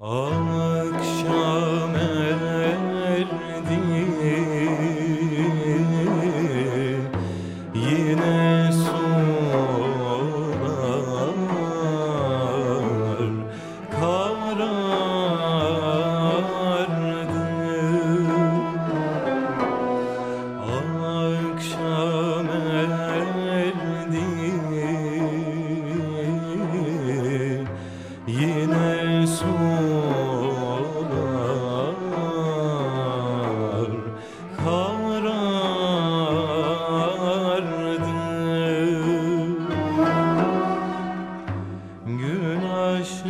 Akşam erdi Yine sular karardı Akşam erdi Yine sular karardı Gün aştı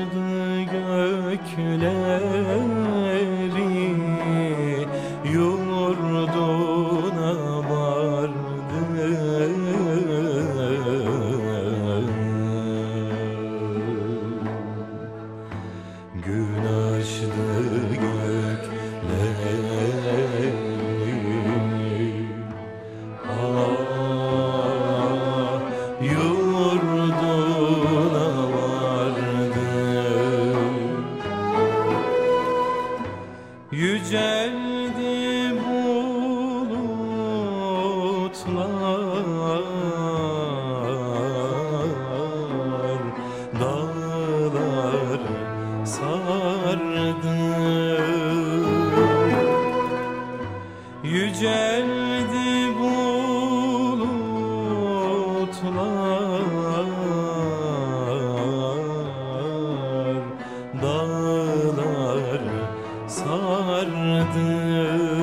gökleri Gün aştı gökleri Ah, yurduna vardı. Yüceldi bulutlar sardı